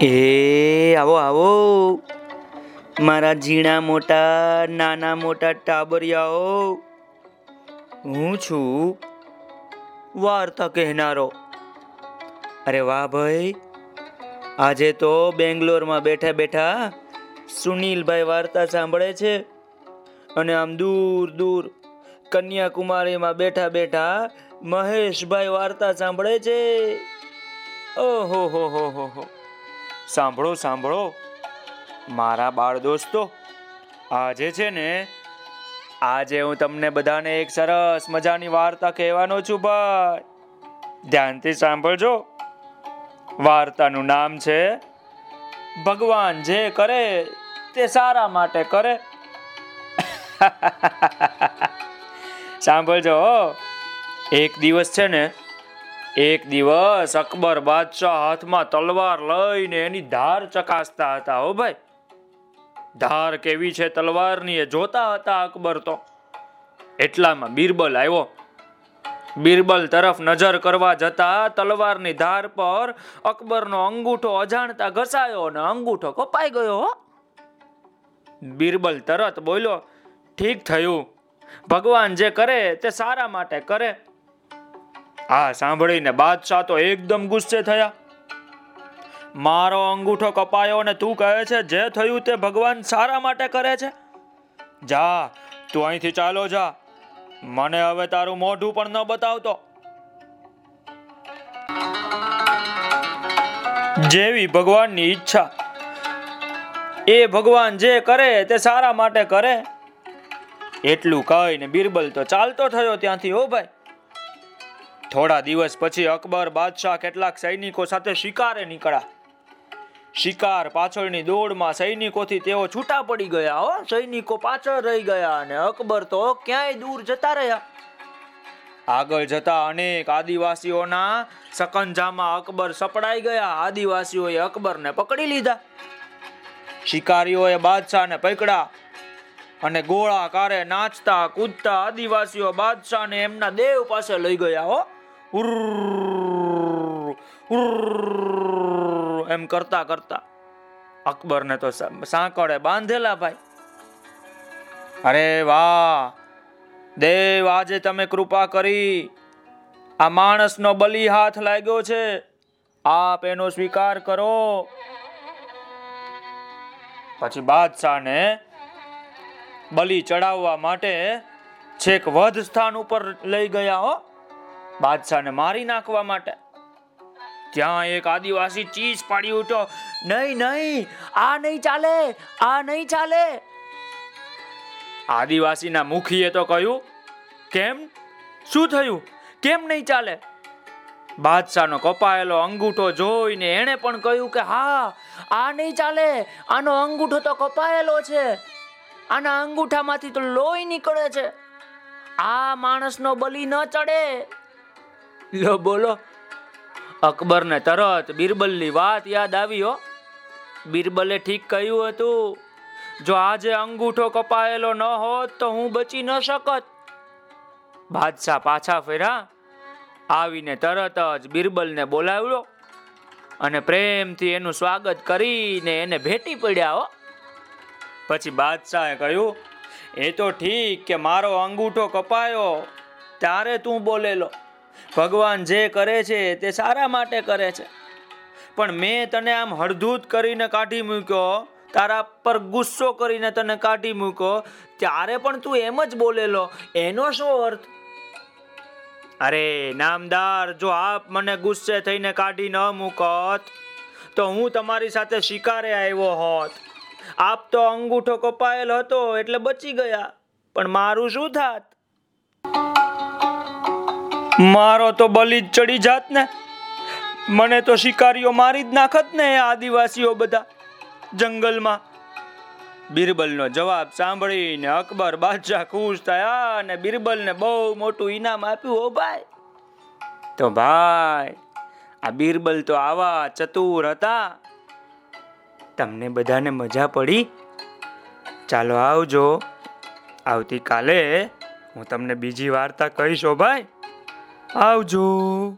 એ, આવો આવો. મારા ઝીણા મોટા, નાના મોટા ટાબરિયાઓ. હું છું વાર્તા કહેનારો. અરે વાહ ભાઈ. આજે તો બેંગ્લોરમાં બેઠા બેઠા સુનિલભાઈ વાર્તા સાંભળે છે. અને આમ દૂર દૂર કન્યાકુમારીમાં બેઠા બેઠા મહેશભાઈ વાર્તા સાંભળે છે. ઓહો, હો હો હો હો. સાંભળો સાંભળો. મારા બાળ દોસ્તો, આજે છે ને, આજે હું તમને બધાને એક સરસ મજાની વાર્તા કહેવાનો છું ભાઈ. ધ્યાનથી સાંભળજો. વાર્તાનું નામ છે, ભગવાન જે કરે તે સારા માટે કરે. સાંભળજો. એક દિવસ છે ને એક દિવસ અકબર બાદશાહ હાથમાં તલવાર લઈને એની ધાર ચકાસતા હતા. હો ભાઈ, ધાર કેવી છે તલવારની એ જોતા હતા અકબર તો. એટલામાં બિરબલ આવ્યો. બિરબલ તરફ નજર કરવા જતા તલવારની ધાર પર અકબરનો અંગૂઠો અજાણતા ઘસાયો અને અંગૂઠો કપાઈ ગયો હો. બિરબલ તરત બોલ્યો, ઠીક થયું. ભગવાન જે કરે તે સારા માટે કરે. આ સાંભળીને બાદશાહ તો એકદમ ગુસ્સે થયા. મારો અંગૂઠો કપાયો અને તું કહે છે, જે થયું તે ભગવાન સારા માટે કરે છે. જા, તું અહીંથી ચાલો, જા. મને હવે તારું મોઢું પણ ન બતાવતો. જેવી ભગવાનની ઈચ્છા, એ ભગવાન જે કરે તે સારા માટે કરે. એટલું કહીને બિરબલ તો ચાલતો થયો ત્યાંથી, ઓ ભાઈ થોડા દિવસ પછી અકબર બાદશાહ કેટલાક સૈનિકો સાથે શિકારે નીકળ્યા. શિકાર પાછળની દોડમાં સૈનિકોથી તેઓ છૂટા પડી ગયા હો. સૈનિકો પાછળ રહી ગયા અને અકબર તો ક્યાંય દૂર જતા રહ્યા. આગળ જતા અનેક આદિવાસીઓના સકંજામાં અકબર સપડાઈ ગયા. આદિવાસીઓએ અકબરને પકડી લીધા. શિકારીઓએ બાદશાહને પકડ્યા અને ગોળાકારે નાચતા, કૂદતા આદિવાસીઓ બાદશાહને એમના દેવ પાસે લઈ ગયા હો. ઉર્ર એમ કરતા કરતા અકબરને તો સાંકળે બાંધેલા ભાઈ અરે વાહ દેવ આજે તમે કૃપા કરી આ માણસનો બલી હાથ લાગ્યો છે આપ એનો સ્વીકાર કરો પછી બાદશાહને બલી ચડાવવા માટે છેક વધ સ્થાન ઉપર લઈ ગયા હો બાદશાહને મારી નાખવા માટે. ત્યાં એક આદિવાસી ચીજ પાડી ઉઠો. નહીં નહીં, આ નહીં ચાલે, આ નહીં ચાલે. આદિવાસીના મુખીએ તો કહ્યું, કેમ? શું થયું? કેમ નહીં ચાલે? બાદશાહનો કપાયેલો અંગૂઠો જોઈને એણે પણ કહ્યું કે, હા, આ નહીં ચાલે, આનો અંગૂઠો તો કપાયેલો છે. આના અંગૂઠામાંથી તો લોહી નીકળે છે. આ માણસનો બલી ન ચડે. લો, બોલો. અકબરને તરત બિરબલની વાત યાદ આવી, હો. બિરબલે ઠીક કહ્યું હતું, જો આજે અંગૂઠો કપાયેલો ન હોત તો હું બચી ન શકત. બાદશાહ પાછા ફેર્યા, આવીને તરત જ બિરબલને બોલાવ્યો અને પ્રેમથી એનું સ્વાગત કરીને એને ભેટી પડ્યા, હો. પછી બાદશાહે કહ્યું, એ તો ઠીક કે મારો અંગૂઠો કપાયો, ત્યારે તું બોલેલો. ભગવાન જે કરે છે તે સારા માટે કરે છે. પણ મેં તને આમ હળધૂત કરીને કાઢી મૂક્યો, તારા પર ગુસ્સો કરીને તને કાઢી મૂક્યો, ત્યારે પણ તું એમ જ બોલેલો, એનો શું અર્થ? અરે નામદાર, જો આપ મને ગુસ્સે થઈને કાઢી ન મૂકત, તો હું તમારી સાથે શિકારે આવ્યો હોત. આપ તો અંગૂઠો કપાયેલ હતો એટલે બચી ગયા. પણ મારું શું થાત? મારો તો બલી જ ચડી જાત ને. મને તો શિકારીઓ મારી જ નાખત ને આદિવાસીઓ બધા જંગલમાં. બિરબલનો જવાબ સાંભળીને અકબર બાદશાહ ખુશ થયા અને બિરબલને બહુ મોટું ઇનામ આપ્યું હો ભાઈ, તો ભાઈ, આ બિરબલ તો આવા ચતુર હતા. તમને બધાને મજા પડી? ચાલો આવજો. આવતીકાલે હું તમને બીજી વાર્તા કહીશ હો ભાઈ. આવજો.